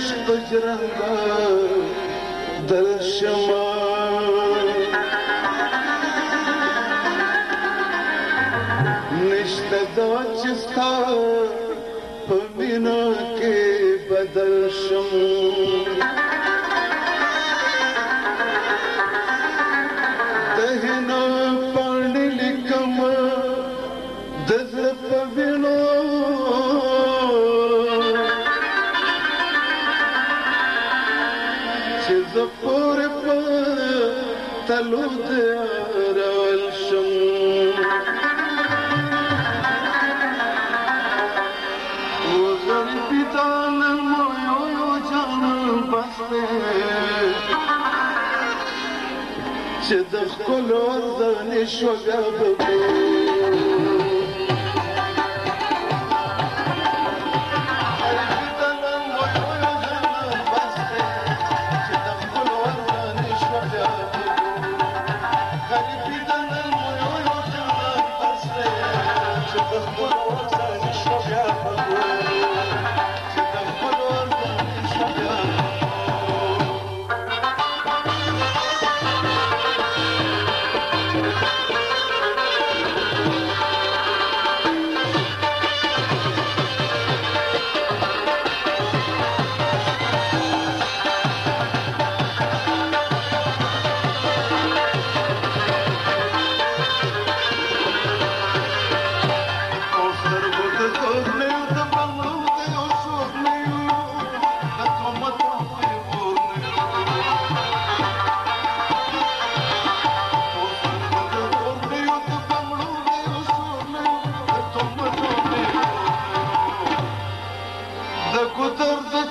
عشق جرنده در شمال نشته دا چستا په مینا کې بدل شم تلو دار والشموع وغربي تعلم ويوجع البحر چې د خپل وزن شوګه به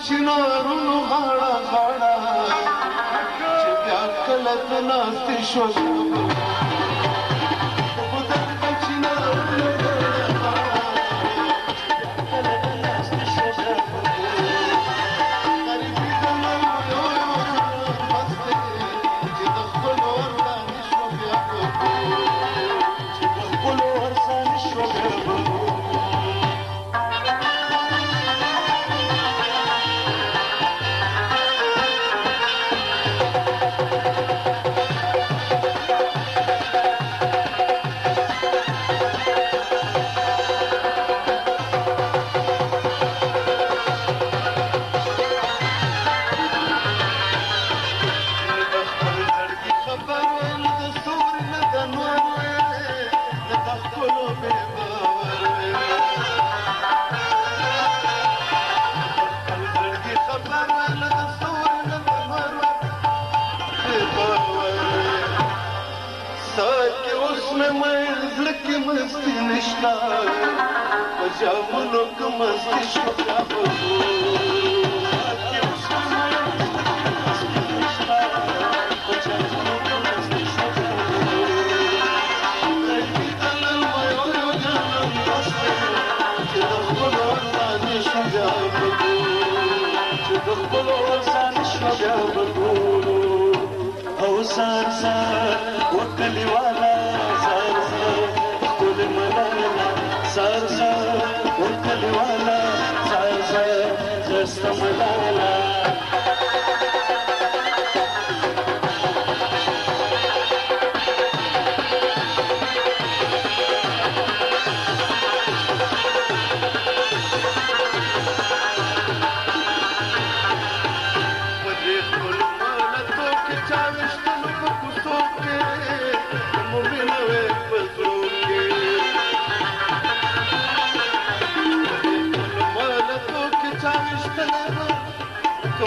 چنارونو غاړه غاړه چې بیا کله ناستې شو مستی نشتا په جامونو کې مستی شو وكلي ولا دارساں